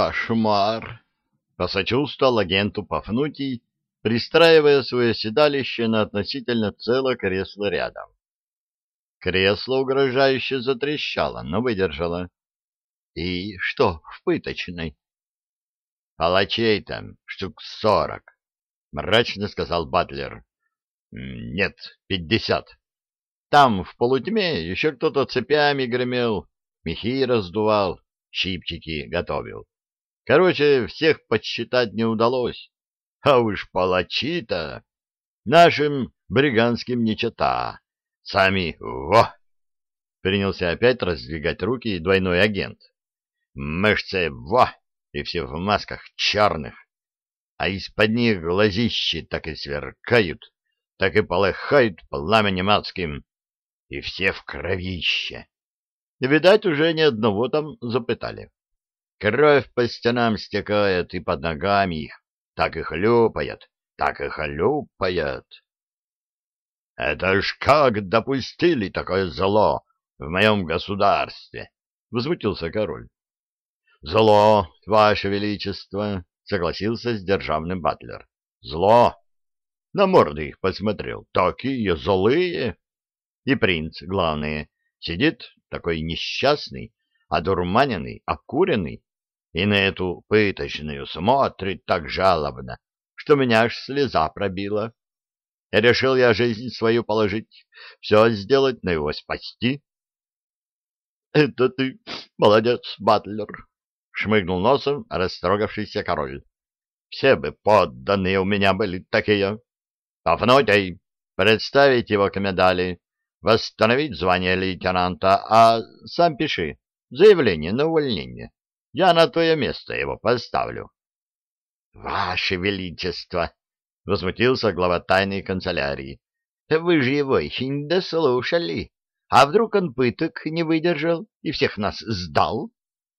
Кошмар! Посочувствовал агенту Пафнутий, пристраивая свое седалище на относительно целое кресло рядом. Кресло угрожающе затрещало, но выдержало. — И что в пыточной? — Палачей там штук сорок, — мрачно сказал Батлер. — Нет, пятьдесят. Там, в полутьме, еще кто-то цепями гремел, мехи раздувал, щипчики готовил. Короче, всех подсчитать не удалось. А уж палачи-то нашим бриганским не чета. Сами во! Принялся опять раздвигать руки двойной агент. Мышцы во! И все в масках черных. А из-под них глазищи так и сверкают, так и полыхают пламенем адским. И все в кровище. Видать, уже ни одного там запытали. Кровь по стенам стекает и под ногами их, так и хлюпает, так и хлюпает. Это ж как допустили такое зло в моем государстве? — возмутился король. — Зло, ваше величество, — согласился с державным батлер. — Зло. На морды их посмотрел. Такие злые. И принц, главное, сидит такой несчастный, одурманенный, окуренный, и на эту пыточную смотрит так жалобно, что меня аж слеза пробила. Решил я жизнь свою положить, все сделать, но его спасти. — Это ты молодец, Батлер, — шмыгнул носом растрогавшийся король. — Все бы подданные у меня были такие. Пафнутий, представить его к медали, восстановить звание лейтенанта, а сам пиши заявление на увольнение. Я на твое место его поставлю. — Ваше Величество! — возмутился глава тайной канцелярии. — Вы же его еще не дослушали. А вдруг он пыток не выдержал и всех нас сдал?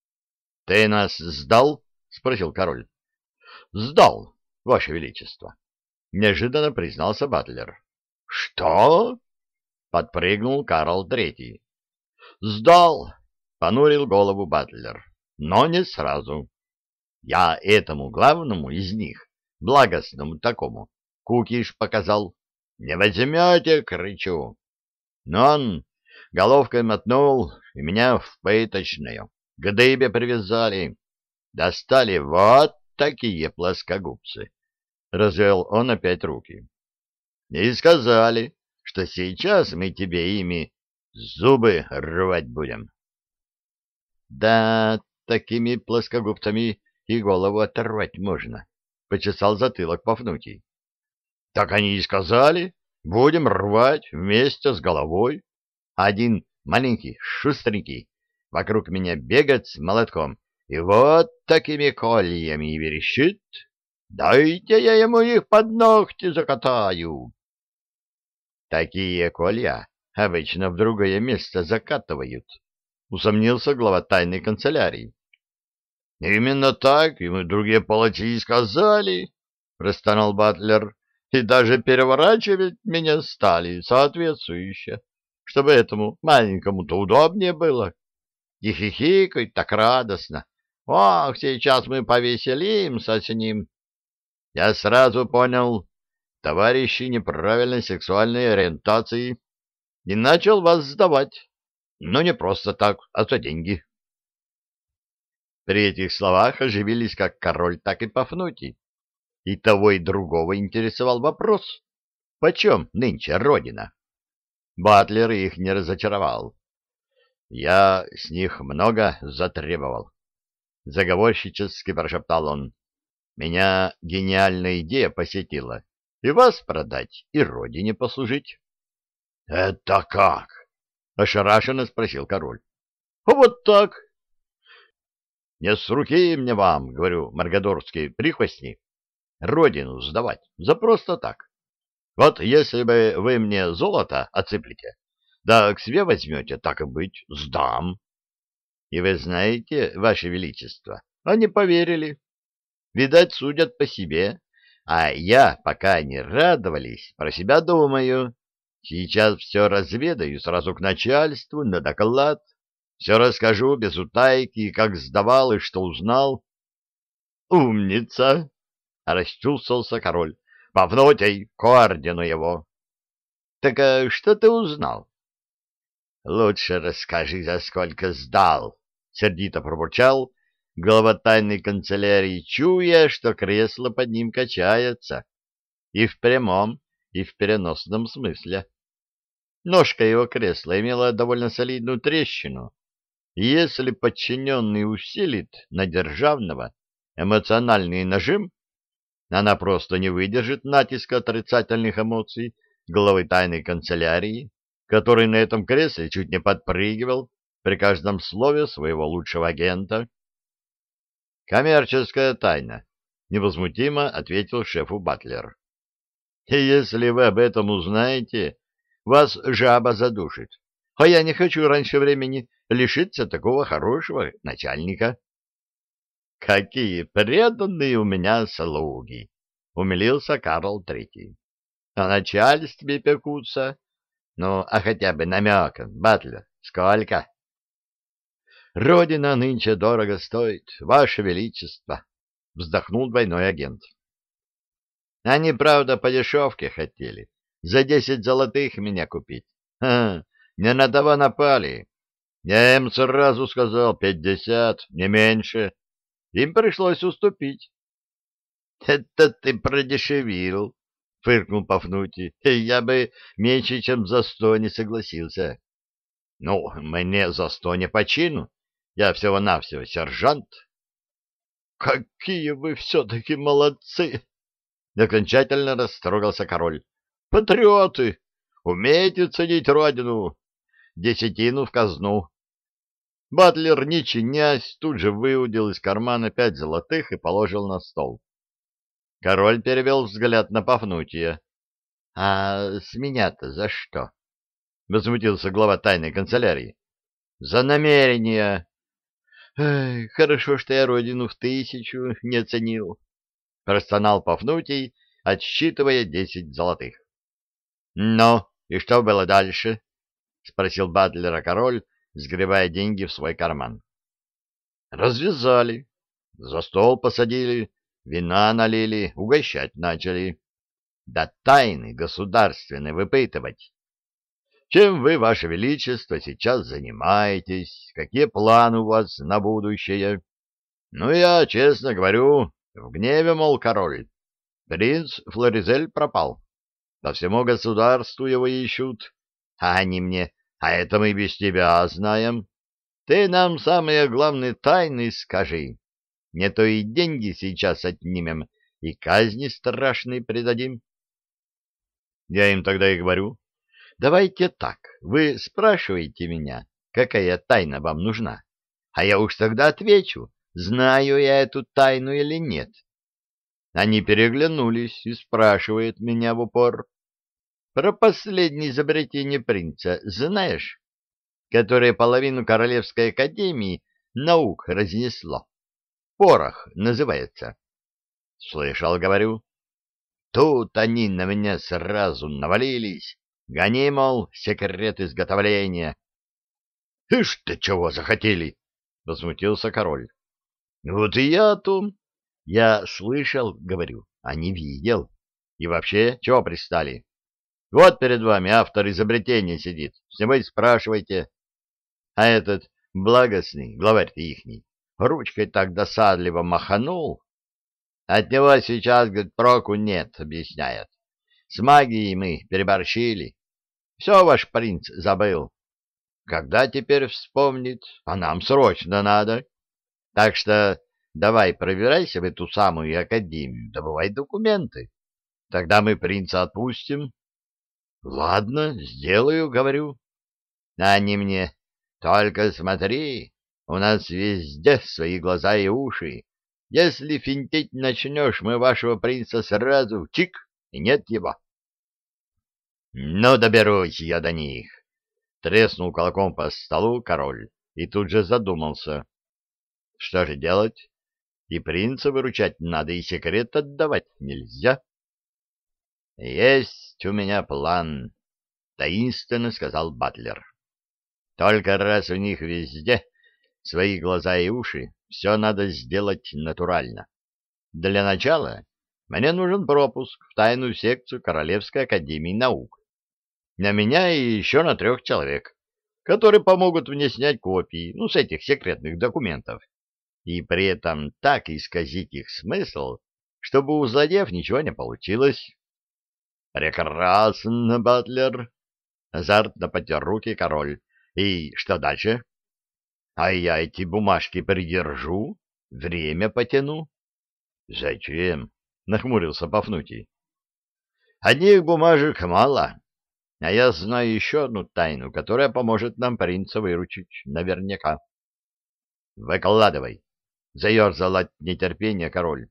— Ты нас сдал? — спросил король. — Сдал, Ваше Величество, — неожиданно признался Батлер. — Что? — подпрыгнул Карл Третий. — Сдал, — понурил голову Батлер но не сразу. Я этому главному из них, благостному такому, кукиш показал. «Не возьмете!» — кричу. Но он головкой мотнул, и меня в пыточную, к дыбе привязали. Достали вот такие плоскогубцы. Развел он опять руки. И сказали, что сейчас мы тебе ими зубы рвать будем. Да, такими плоскогубцами и голову оторвать можно, — почесал затылок Пафнутий. — Так они и сказали, будем рвать вместе с головой. Один маленький, шустренький, вокруг меня бегает с молотком и вот такими кольями верещит. Дайте я ему их под ногти закатаю. Такие колья обычно в другое место закатывают, усомнился глава тайной канцелярии. — Именно так ему другие палачи и сказали, — простонал Батлер, — и даже переворачивать меня стали соответствующе, чтобы этому маленькому-то удобнее было. И хихикать так радостно. Ох, сейчас мы повеселимся с ним. Я сразу понял, товарищи неправильной сексуальной ориентации, и начал вас сдавать. Но не просто так, а за деньги. При этих словах оживились как король, так и Пафнутий. И того, и другого интересовал вопрос, почем нынче Родина? Батлер их не разочаровал. Я с них много затребовал. Заговорщически прошептал он. Меня гениальная идея посетила. И вас продать, и родине послужить. — Это как? — ошарашенно спросил король. — Вот так, не с руки мне вам, говорю, маргадорские прихвостни, родину сдавать за просто так. Вот если бы вы мне золото отсыплете, да к себе возьмете, так и быть, сдам. И вы знаете, ваше величество, они поверили. Видать, судят по себе, а я, пока они радовались, про себя думаю. Сейчас все разведаю сразу к начальству на доклад. Все расскажу без утайки, как сдавал и что узнал. умница! — расчувствовался король. — Павнутий, к ордену его! — Так а что ты узнал? — Лучше расскажи, за сколько сдал, — сердито пробурчал глава тайной канцелярии, чуя, что кресло под ним качается, и в прямом, и в переносном смысле. Ножка его кресла имела довольно солидную трещину, если подчиненный усилит на державного эмоциональный нажим, она просто не выдержит натиска отрицательных эмоций главы тайной канцелярии, который на этом кресле чуть не подпрыгивал при каждом слове своего лучшего агента. «Коммерческая тайна», — невозмутимо ответил шефу Батлер. «И если вы об этом узнаете, вас жаба задушит, а я не хочу раньше времени лишиться такого хорошего начальника». «Какие преданные у меня слуги!» — умилился Карл Третий. «О начальстве пекутся. Ну, а хотя бы намеком, Батлер, сколько?» «Родина нынче дорого стоит, Ваше Величество!» — вздохнул двойной агент. «Они, правда, по дешевке хотели. За десять золотых меня купить. Ха, не на того напали. Я им сразу сказал пятьдесят, не меньше. Им пришлось уступить. — Это ты продешевил, — фыркнул Пафнутий. — Я бы меньше, чем за сто не согласился. — Ну, мне за сто не по чину. Я всего-навсего сержант. — Какие вы все-таки молодцы! — окончательно растрогался король. — Патриоты! Умеете ценить родину! Десятину в казну Батлер, не чинясь, тут же выудил из кармана пять золотых и положил на стол. Король перевел взгляд на Пафнутия. — А с меня-то за что? — возмутился глава тайной канцелярии. — За намерение. — Хорошо, что я родину в тысячу не оценил. — простонал Пафнутий, отсчитывая десять золотых. — Ну, и что было дальше? — спросил Батлера король, сгребая деньги в свой карман. Развязали, за стол посадили, вина налили, угощать начали. Да тайны государственные выпытывать. Чем вы, ваше величество, сейчас занимаетесь? Какие планы у вас на будущее? Ну, я, честно говорю, в гневе, мол, король. Принц Флоризель пропал. По всему государству его ищут, а они мне а это мы без тебя знаем. Ты нам самые главные тайны скажи. Не то и деньги сейчас отнимем, и казни страшные предадим. Я им тогда и говорю. Давайте так, вы спрашиваете меня, какая тайна вам нужна, а я уж тогда отвечу, знаю я эту тайну или нет. Они переглянулись и спрашивают меня в упор. Про последнее изобретение принца знаешь, которое половину Королевской академии наук разнесло? Порох называется. Слышал, говорю. Тут они на меня сразу навалились. Гони, мол, секрет изготовления. — Ишь ты чего захотели? — возмутился король. — Вот и я том. Я слышал, говорю, а не видел. И вообще, чего пристали? Вот перед вами автор изобретения сидит, с него и спрашивайте. А этот благостный, главарь-то ихний, ручкой так досадливо маханул. От него сейчас, говорит, проку нет, объясняет. С магией мы переборщили. Все ваш принц забыл. Когда теперь вспомнит? А нам срочно надо. Так что давай проверяйся в эту самую академию, добывай документы. Тогда мы принца отпустим, — Ладно, сделаю, говорю. А они мне, только смотри, у нас везде свои глаза и уши. Если финтить начнешь, мы вашего принца сразу чик, и нет его. — Ну, доберусь я до них! — треснул кулаком по столу король и тут же задумался. Что же делать? И принца выручать надо, и секрет отдавать нельзя. — Есть! у меня план, — таинственно сказал Батлер. Только раз у них везде свои глаза и уши, все надо сделать натурально. Для начала мне нужен пропуск в тайную секцию Королевской Академии Наук. На меня и еще на трех человек, которые помогут мне снять копии, ну, с этих секретных документов, и при этом так исказить их смысл, чтобы у злодеев ничего не получилось. «Прекрасно, Батлер!» — азартно потер руки король. «И что дальше?» «А я эти бумажки придержу, время потяну». «Зачем?» — нахмурился Пафнутий. «Одних бумажек мало, а я знаю еще одну тайну, которая поможет нам принца выручить, наверняка». «Выкладывай!» — заерзал от нетерпения король.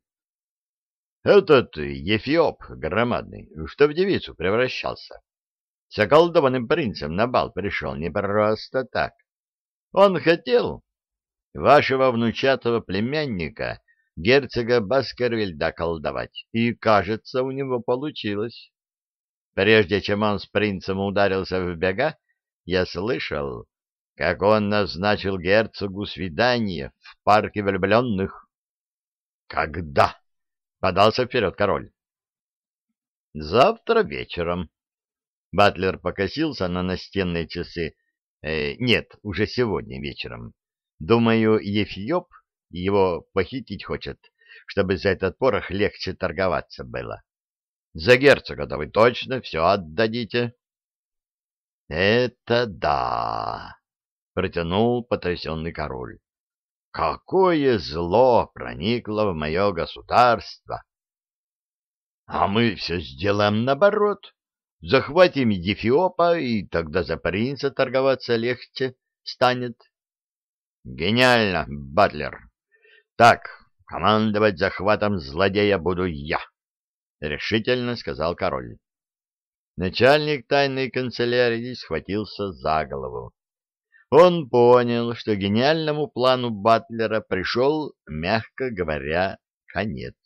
Этот Ефиоп громадный, что в девицу превращался, с околдованным принцем на бал пришел не просто так. Он хотел вашего внучатого племянника, герцога Баскервильда, колдовать, и, кажется, у него получилось. Прежде чем он с принцем ударился в бега, я слышал, как он назначил герцогу свидание в парке влюбленных. Когда? Подался вперед король. Завтра вечером. Батлер покосился на настенные часы. Э, нет, уже сегодня вечером. Думаю, Ефиоп его похитить хочет, чтобы за этот порох легче торговаться было. За герцога-то вы точно все отдадите? — Это да! — протянул потрясенный король. Какое зло проникло в мое государство! А мы все сделаем наоборот. Захватим Ефиопа, и тогда за принца торговаться легче станет. Гениально, Батлер. Так, командовать захватом злодея буду я, — решительно сказал король. Начальник тайной канцелярии схватился за голову. Он понял, что гениальному плану Батлера пришел, мягко говоря, конец.